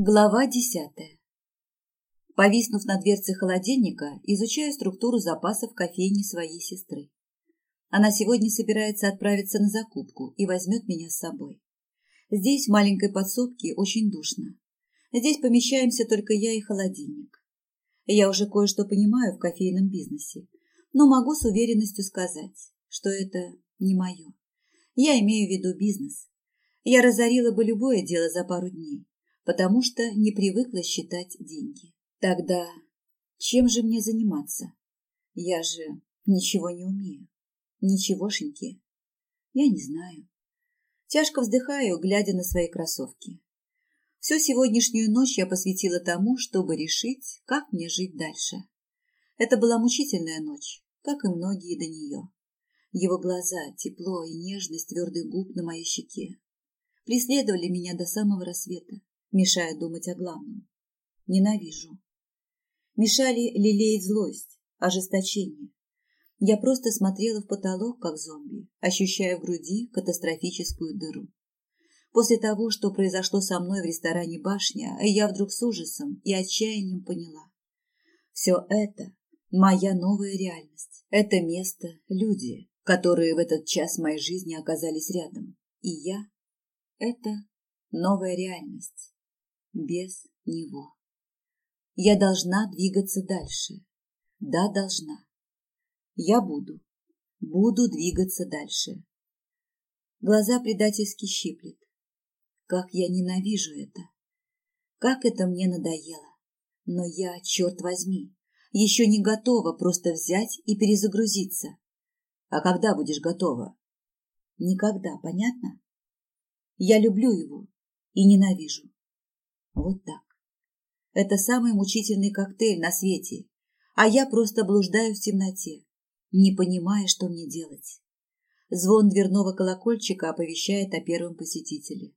Глава десятая. Повиснув на дверце холодильника, изучаю структуру запасов кофейни своей сестры. Она сегодня собирается отправиться на закупку и возьмет меня с собой. Здесь, в маленькой подсобке, очень душно. Здесь помещаемся только я и холодильник. Я уже кое-что понимаю в кофейном бизнесе, но могу с уверенностью сказать, что это не мое. Я имею в виду бизнес. Я разорила бы любое дело за пару дней потому что не привыкла считать деньги. Тогда чем же мне заниматься? Я же ничего не умею. Ничегошеньки. Я не знаю. Тяжко вздыхаю, глядя на свои кроссовки. Всю сегодняшнюю ночь я посвятила тому, чтобы решить, как мне жить дальше. Это была мучительная ночь, как и многие до нее. Его глаза, тепло и нежность твердых губ на моей щеке преследовали меня до самого рассвета мешая думать о главном. Ненавижу. Мешали лелеять злость, ожесточение. Я просто смотрела в потолок, как зомби, ощущая в груди катастрофическую дыру. После того, что произошло со мной в ресторане «Башня», я вдруг с ужасом и отчаянием поняла. Все это – моя новая реальность. Это место, люди, которые в этот час моей жизни оказались рядом. И я – это новая реальность без него. Я должна двигаться дальше. Да, должна. Я буду. Буду двигаться дальше. Глаза предательски щиплет. Как я ненавижу это. Как это мне надоело. Но я, черт возьми, еще не готова просто взять и перезагрузиться. А когда будешь готова? Никогда, понятно? Я люблю его и ненавижу. Вот так. Это самый мучительный коктейль на свете, а я просто блуждаю в темноте, не понимая, что мне делать. Звон дверного колокольчика оповещает о первом посетителе.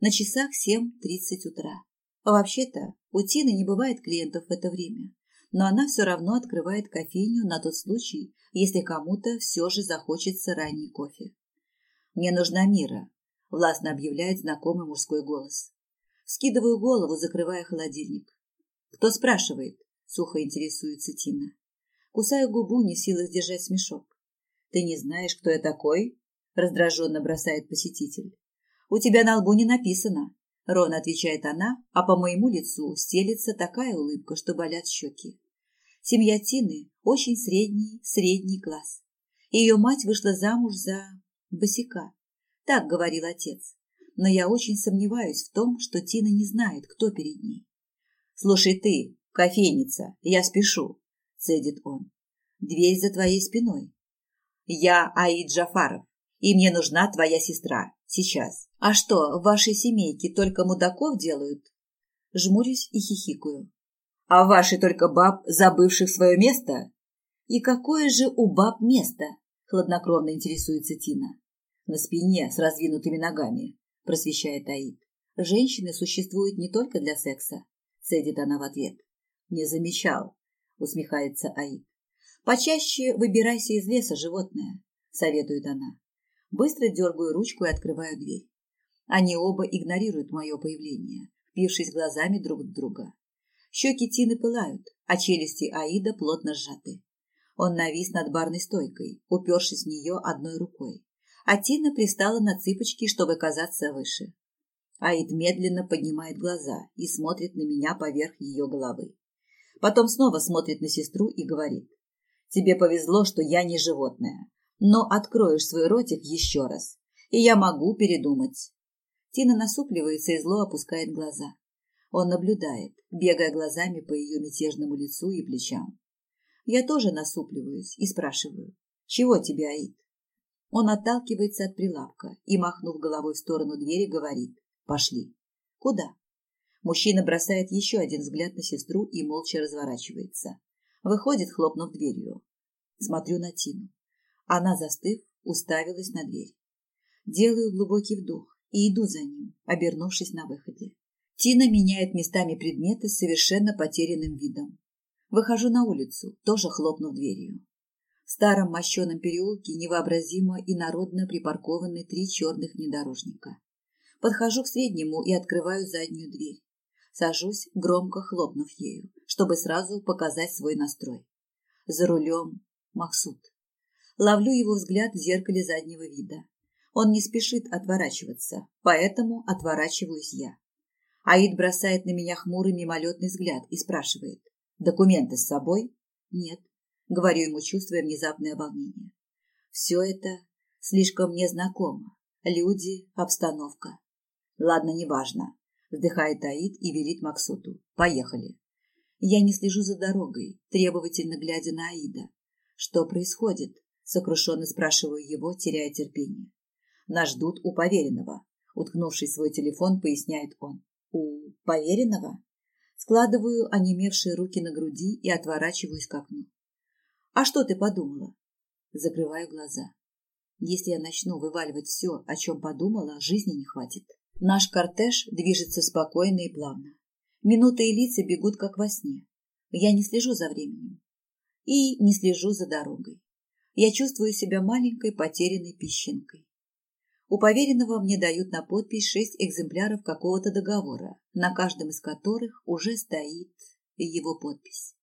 На часах 7.30 утра. Вообще-то у Тины не бывает клиентов в это время, но она все равно открывает кофейню на тот случай, если кому-то все же захочется ранний кофе. «Мне нужна Мира», – властно объявляет знакомый мужской голос. Скидываю голову, закрывая холодильник. «Кто спрашивает?» – сухо интересуется Тина. Кусаю губу, не в силах сдержать смешок. «Ты не знаешь, кто я такой?» – раздраженно бросает посетитель. «У тебя на лбу не написано», – ровно отвечает она, а по моему лицу стелится такая улыбка, что болят щеки. Семья Тины очень средний, средний класс. Ее мать вышла замуж за босика. Так говорил отец но я очень сомневаюсь в том, что Тина не знает, кто перед ней. «Слушай ты, кофейница, я спешу», – цедит он. «Дверь за твоей спиной. Я Аид Джафаров, и мне нужна твоя сестра. Сейчас. А что, в вашей семейке только мудаков делают?» Жмурюсь и хихикаю. «А ваши только баб, забывших свое место?» «И какое же у баб место?» – хладнокровно интересуется Тина. «На спине с раздвинутыми ногами просвещает Аид. Женщины существуют не только для секса, цедит она в ответ. Не замечал, усмехается Аид. Почаще выбирайся из леса, животное, советует она. Быстро дергаю ручку и открываю дверь. Они оба игнорируют мое появление, впившись глазами друг в друга. Щеки Тины пылают, а челюсти Аида плотно сжаты. Он навис над барной стойкой, упершись в нее одной рукой а Тина пристала на цыпочки, чтобы казаться выше. Аид медленно поднимает глаза и смотрит на меня поверх ее головы. Потом снова смотрит на сестру и говорит. «Тебе повезло, что я не животное, но откроешь свой ротик еще раз, и я могу передумать». Тина насупливается и зло опускает глаза. Он наблюдает, бегая глазами по ее мятежному лицу и плечам. Я тоже насупливаюсь и спрашиваю, «Чего тебе, Аид?» Он отталкивается от прилавка и, махнув головой в сторону двери, говорит «Пошли». «Куда?» Мужчина бросает еще один взгляд на сестру и молча разворачивается. Выходит, хлопнув дверью. Смотрю на Тину. Она, застыв, уставилась на дверь. Делаю глубокий вдох и иду за ним, обернувшись на выходе. Тина меняет местами предметы с совершенно потерянным видом. Выхожу на улицу, тоже хлопнув дверью. В старом мощеном переулке невообразимо и народно припаркованы три черных внедорожника. Подхожу к среднему и открываю заднюю дверь. Сажусь, громко хлопнув ею, чтобы сразу показать свой настрой. За рулем Максут. Ловлю его взгляд в зеркале заднего вида. Он не спешит отворачиваться, поэтому отворачиваюсь я. Аид бросает на меня хмурый мимолетный взгляд и спрашивает. «Документы с собой?» «Нет», — говорю ему, чувствуя внезапное волнение. «Все это слишком мне знакомо. Люди, обстановка». «Ладно, неважно», — вздыхает Аид и велит Максуту. «Поехали». Я не слежу за дорогой, требовательно глядя на Аида. «Что происходит?» — сокрушенно спрашиваю его, теряя терпение. «Нас ждут у поверенного», — уткнувшись в свой телефон, поясняет он. «У поверенного?» Складываю онемевшие руки на груди и отворачиваюсь к окну. «А что ты подумала?» Закрываю глаза. Если я начну вываливать все, о чем подумала, жизни не хватит. Наш кортеж движется спокойно и плавно. Минуты и лица бегут, как во сне. Я не слежу за временем. И не слежу за дорогой. Я чувствую себя маленькой потерянной песчинкой. У поверенного мне дают на подпись шесть экземпляров какого-то договора, на каждом из которых уже стоит его подпись.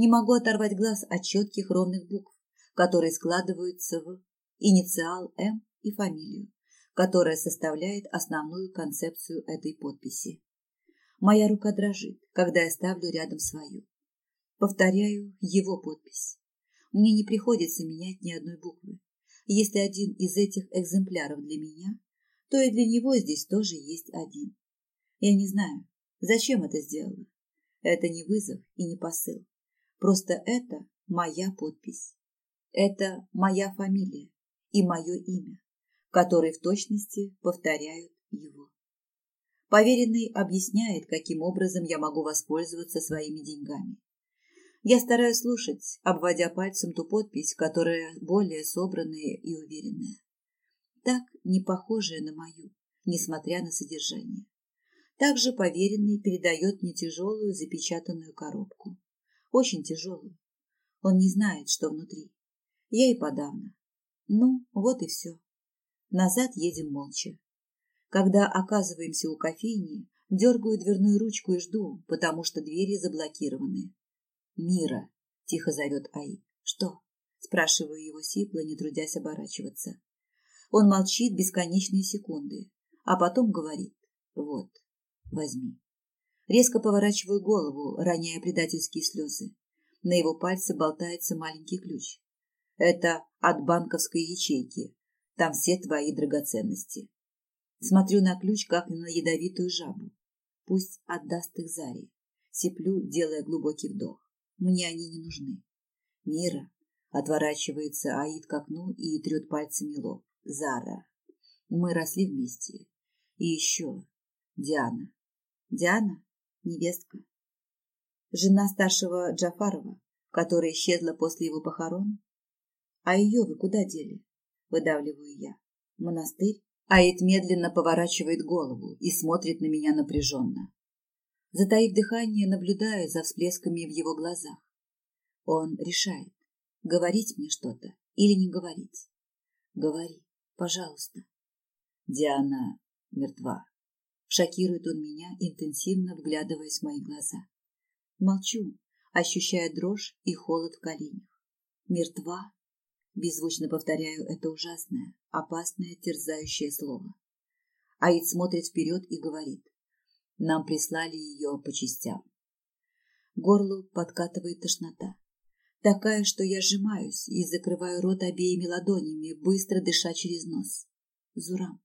Не могу оторвать глаз от четких ровных букв, которые складываются в инициал М и фамилию, которая составляет основную концепцию этой подписи. Моя рука дрожит, когда я ставлю рядом свою. Повторяю его подпись. Мне не приходится менять ни одной буквы. Если один из этих экземпляров для меня, то и для него здесь тоже есть один. Я не знаю, зачем это сделала. Это не вызов и не посыл. Просто это моя подпись. Это моя фамилия и мое имя, которые в точности повторяют его. Поверенный объясняет, каким образом я могу воспользоваться своими деньгами. Я стараюсь слушать, обводя пальцем ту подпись, которая более собранная и уверенная. Так не похожая на мою, несмотря на содержание. Также поверенный передает мне тяжелую запечатанную коробку. Очень тяжелую. Он не знает, что внутри. Я и подавно. Ну, вот и все. Назад едем молча. Когда оказываемся у кофейни, дергаю дверную ручку и жду, потому что двери заблокированы. «Мира!» – тихо зовет Аид. «Что?» – спрашиваю его сипло, не трудясь оборачиваться. Он молчит бесконечные секунды, а потом говорит «Вот, возьми». Резко поворачиваю голову, роняя предательские слезы. На его пальце болтается маленький ключ. Это от банковской ячейки. Там все твои драгоценности. Смотрю на ключ, как на ядовитую жабу. Пусть отдаст их Заре. Сиплю, делая глубокий вдох. Мне они не нужны. Мира. Отворачивается Аид к окну и трет пальцами лоб. Зара. Мы росли вместе. И еще Диана. Диана? Невестка. Жена старшего Джафарова, которая исчезла после его похорон? А ее вы куда дели? Выдавливаю я. Монастырь? Аид медленно поворачивает голову и смотрит на меня напряженно. Затаив дыхание, наблюдаю за всплесками в его глазах. Он решает, говорить мне что-то или не говорить. Говори, пожалуйста. Диана мертва. Шокирует он меня, интенсивно вглядываясь в мои глаза. Молчу, ощущая дрожь и холод в коленях. Мертва? Беззвучно повторяю это ужасное, опасное, терзающее слово. Аид смотрит вперед и говорит. Нам прислали ее по частям. Горлу подкатывает тошнота. Такая, что я сжимаюсь и закрываю рот обеими ладонями, быстро дыша через нос. Зурам.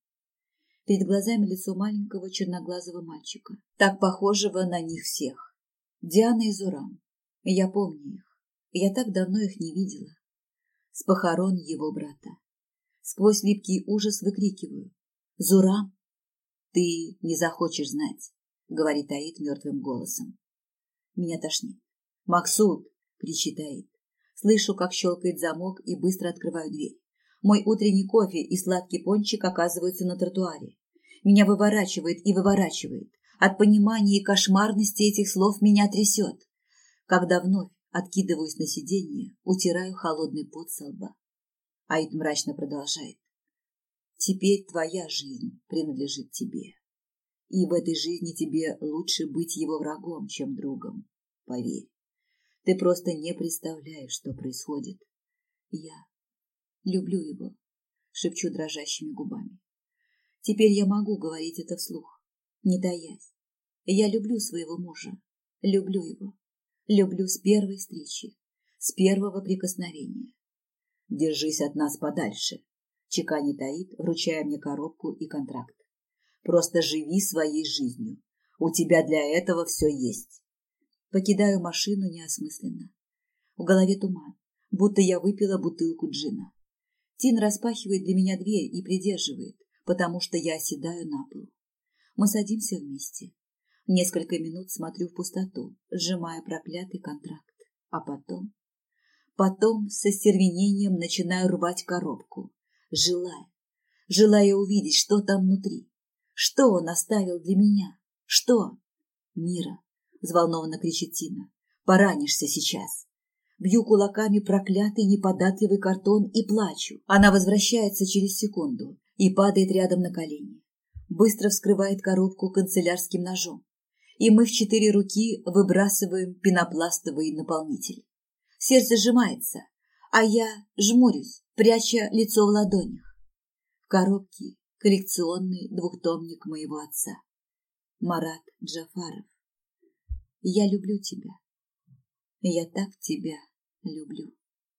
Перед глазами лицо маленького черноглазого мальчика, так похожего на них всех. Диана и Зурам. Я помню их. Я так давно их не видела. С похорон его брата. Сквозь липкий ужас выкрикиваю. «Зурам, ты не захочешь знать. — говорит Аид мертвым голосом. Меня тошнит. «Максут!» — кричит Аид. Слышу, как щелкает замок и быстро открываю дверь. Мой утренний кофе и сладкий пончик оказываются на тротуаре. Меня выворачивает и выворачивает. От понимания и кошмарности этих слов меня трясет. Когда вновь откидываюсь на сиденье, утираю холодный пот со лба. Аид мрачно продолжает. «Теперь твоя жизнь принадлежит тебе». И в этой жизни тебе лучше быть его врагом, чем другом. Поверь. Ты просто не представляешь, что происходит. Я люблю его, шепчу дрожащими губами. Теперь я могу говорить это вслух, не таясь. Я люблю своего мужа, люблю его. Люблю с первой встречи, с первого прикосновения. Держись от нас подальше, чеканит Аид, вручая мне коробку и контракт. Просто живи своей жизнью. У тебя для этого все есть. Покидаю машину неосмысленно. В голове туман, будто я выпила бутылку джина. Тин распахивает для меня дверь и придерживает, потому что я оседаю на пол. Мы садимся вместе. Несколько минут смотрю в пустоту, сжимая проклятый контракт. А потом... Потом со стервенением начинаю рвать коробку, желая, желая увидеть, что там внутри. Что он оставил для меня? Что? Мира, взволнованно кричит Тина. Поранишься сейчас. Бью кулаками проклятый неподатливый картон и плачу. Она возвращается через секунду и падает рядом на колени. Быстро вскрывает коробку канцелярским ножом и мы в четыре руки выбрасываем пенопластовый наполнитель. Сердце сжимается, а я жмурюсь, пряча лицо в ладонях. В коробке коллекционный двухтомник моего отца. Марат Джафаров. Я люблю тебя. Я так тебя люблю.